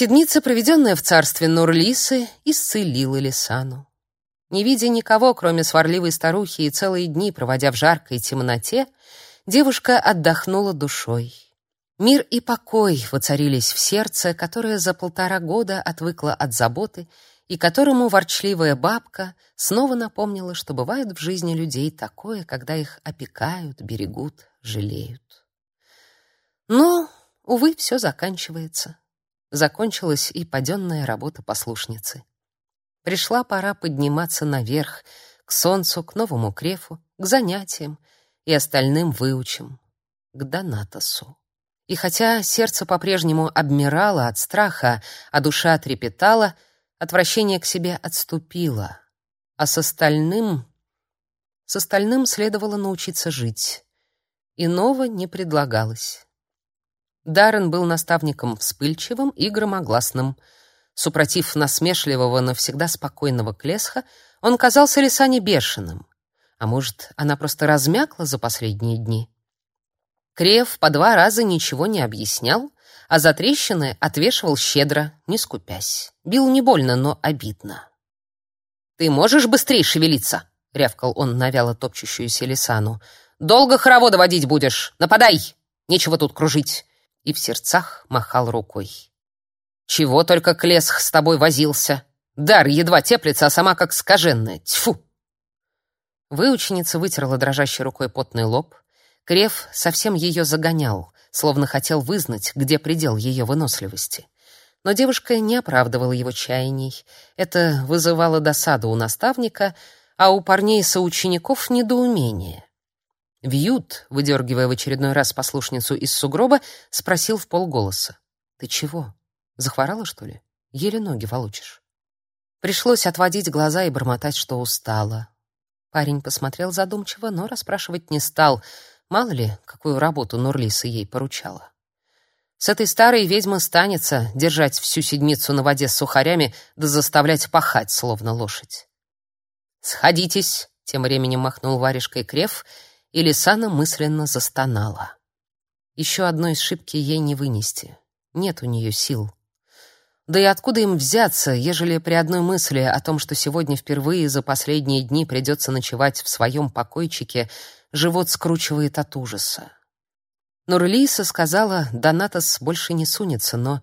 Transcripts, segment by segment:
Седмица, проведенная в царстве Нурлисы, исцелила Лисану. Не видя никого, кроме сварливой старухи, и целые дни проводя в жаркой темноте, девушка отдохнула душой. Мир и покой воцарились в сердце, которое за полтора года отвыкло от заботы и которому ворчливая бабка снова напомнила, что бывает в жизни людей такое, когда их опекают, берегут, жалеют. Но, увы, все заканчивается. Закончилась и паденная работа послушницы. Пришла пора подниматься наверх, к солнцу, к новому крефу, к занятиям и остальным выучим, к Донатосу. И хотя сердце по-прежнему обмирало от страха, а душа трепетала, отвращение к себе отступило, а с остальным... С остальным следовало научиться жить. Иного не предлагалось. Даррен был наставником вспыльчивым и громогласным. Супротив насмешливого, но всегда спокойного Клесха, он казался Лисане бешеным. А может, она просто размякла за последние дни? Крев по два раза ничего не объяснял, а за трещины отвешивал щедро, не скупясь. Бил не больно, но обидно. «Ты можешь быстрее шевелиться?» — рявкал он на вяло топчущуюся Лисану. «Долго хороводы водить будешь! Нападай! Нечего тут кружить и в сердцах махал рукой. «Чего только Клесх с тобой возился! Дар едва теплится, а сама как скаженная! Тьфу!» Выученица вытерла дрожащей рукой потный лоб. Крев совсем ее загонял, словно хотел вызнать, где предел ее выносливости. Но девушка не оправдывала его чаяний. Это вызывало досаду у наставника, а у парней-соучеников — недоумение. Вьют, выдергивая в очередной раз послушницу из сугроба, спросил в полголоса. «Ты чего? Захворала, что ли? Еле ноги волочишь». Пришлось отводить глаза и бормотать, что устала. Парень посмотрел задумчиво, но расспрашивать не стал. Мало ли, какую работу Нурлиса ей поручала. С этой старой ведьмы станется держать всю седмицу на воде с сухарями да заставлять пахать, словно лошадь. «Сходитесь», — тем временем махнул варежкой Крев — и Лисана мысленно застонала. Еще одной ошибки ей не вынести. Нет у нее сил. Да и откуда им взяться, ежели при одной мысли о том, что сегодня впервые за последние дни придется ночевать в своем покойчике, живот скручивает от ужаса. Нурлиса сказала, Донатос больше не сунется, но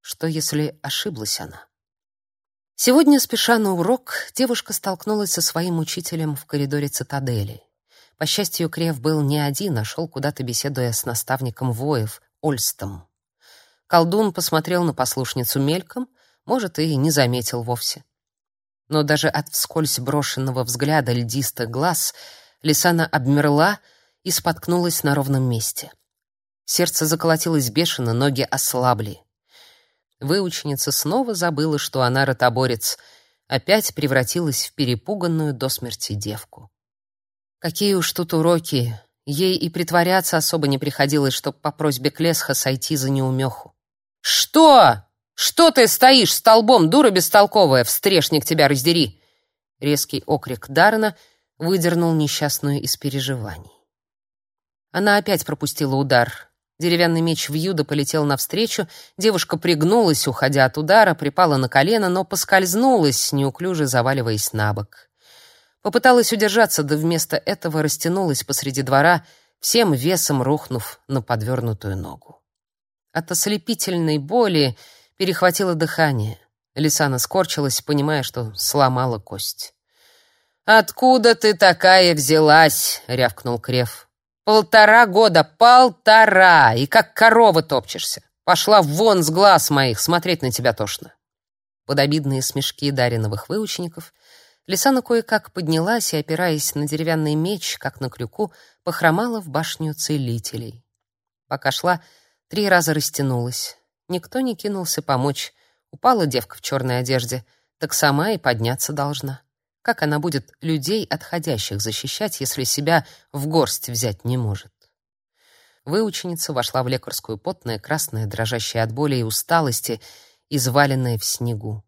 что, если ошиблась она? Сегодня, спеша на урок, девушка столкнулась со своим учителем в коридоре цитадели. По счастью, Крев был не один, а шел куда-то, беседуя с наставником воев, Ольстом. Колдун посмотрел на послушницу мельком, может, и не заметил вовсе. Но даже от вскользь брошенного взгляда льдистых глаз Лисана обмерла и споткнулась на ровном месте. Сердце заколотилось бешено, ноги ослабли. Выученица снова забыла, что она ротоборец, опять превратилась в перепуганную до смерти девку. Какие уж тут уроки. Ей и притворяться особо не приходилось, чтоб по просьбе Клесха сойти за неумеху. «Что? Что ты стоишь столбом, дура бестолковая? Встрешник тебя раздери!» Резкий окрик Дарна выдернул несчастную из переживаний. Она опять пропустила удар. Деревянный меч Вьюда полетел навстречу, девушка пригнулась, уходя от удара, припала на колено, но поскользнулась, неуклюже заваливаясь на бок. Попыталась удержаться, да вместо этого растянулась посреди двора, всем весом рухнув на подвернутую ногу. От ослепительной боли перехватило дыхание. Лисана скорчилась, понимая, что сломала кость. «Откуда ты такая взялась?» — рявкнул Крев. «Полтора года, полтора! И как корова топчешься! Пошла вон с глаз моих, смотреть на тебя тошно!» Под обидные смешки Дариновых выучеников — Лисана кое-как поднялась и, опираясь на деревянный меч, как на крюку, похромала в башню целителей. Пока шла, три раза растянулась. Никто не кинулся помочь. Упала девка в черной одежде, так сама и подняться должна. Как она будет людей отходящих защищать, если себя в горсть взять не может? Выученица вошла в лекарскую потная, красная, дрожащая от боли и усталости, изваленная в снегу.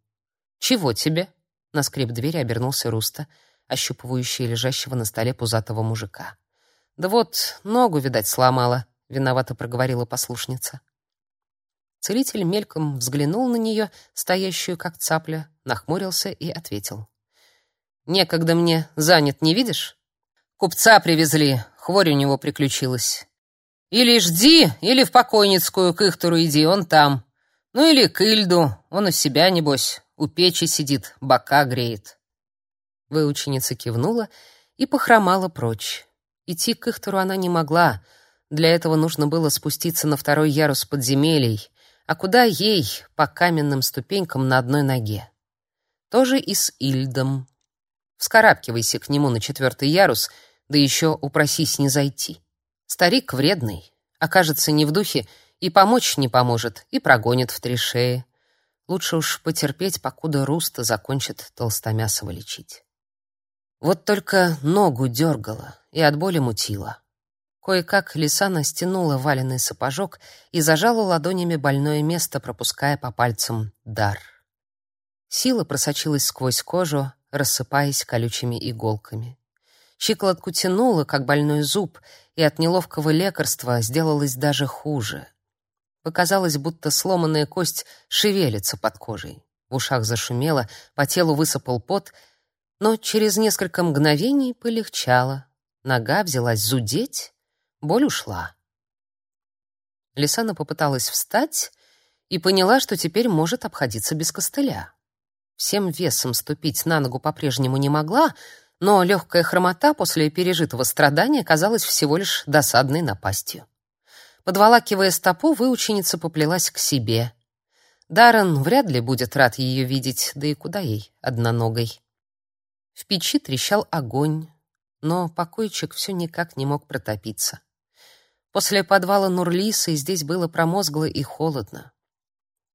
«Чего тебе?» На скрип двери обернулся Руста, ощупывающий лежащего на столе пузатого мужика. «Да вот, ногу, видать, сломала», — виновато проговорила послушница. Целитель мельком взглянул на нее, стоящую как цапля, нахмурился и ответил. «Некогда мне, занят, не видишь? Купца привезли, хворь у него приключилась. Или жди, или в покойницкую к Ихтору иди, он там. Ну или к Ильду, он у себя, небось, у печи сидит, бока греет». Выученица кивнула и похромала прочь. Идти к Ихтору она не могла, для этого нужно было спуститься на второй ярус подземелий, а куда ей по каменным ступенькам на одной ноге? Тоже и с Ильдом. Вскарабкивайся к нему на четвертый ярус, да еще упросись не зайти. Старик вредный, окажется не в духе, и помочь не поможет, и прогонит в три шеи. Лучше уж потерпеть, покуда Руста закончит толстомясово лечить. Вот только ногу дергала и от боли мутила. Кое-как Лисана стянула валенный сапожок и зажала ладонями больное место, пропуская по пальцам дар. Сила просочилась сквозь кожу, рассыпаясь колючими иголками. Щиколотку тянуло, как больной зуб, и от неловкого лекарства сделалось даже хуже. Показалось, будто сломанная кость шевелится под кожей. В ушах зашумело, по телу высыпал пот, но через несколько мгновений полегчало. Нога взялась зудеть, Боль ушла. Лисана попыталась встать и поняла, что теперь может обходиться без костыля. Всем весом ступить на ногу по-прежнему не могла, но легкая хромота после пережитого страдания казалась всего лишь досадной напастью. Подволакивая стопу, выученица поплелась к себе. Даррен вряд ли будет рад ее видеть, да и куда ей одноногой. В печи трещал огонь, но покойчик все никак не мог протопиться. После подвала Нурлисы здесь было промозгло и холодно.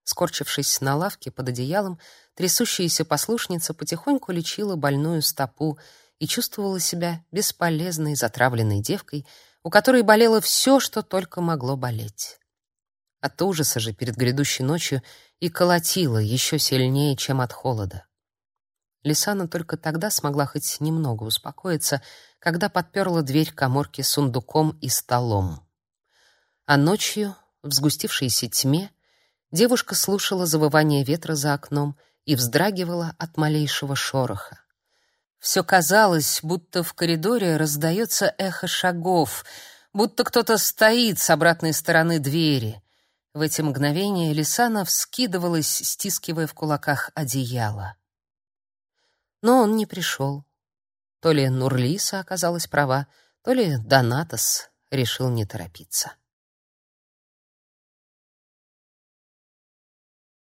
Скорчившись на лавке под одеялом, трясущаяся послушница потихоньку лечила больную стопу и чувствовала себя бесполезной, затравленной девкой, у которой болело все, что только могло болеть. От ужаса же перед грядущей ночью и колотило еще сильнее, чем от холода. Лисана только тогда смогла хоть немного успокоиться, когда подперла дверь каморки сундуком и столом. А ночью, в сгустившейся тьме, девушка слушала завывание ветра за окном и вздрагивала от малейшего шороха. Все казалось, будто в коридоре раздается эхо шагов, будто кто-то стоит с обратной стороны двери. В эти мгновения Лисана вскидывалась, стискивая в кулаках одеяло. Но он не пришел. То ли Нурлиса оказалась права, то ли Донатос решил не торопиться.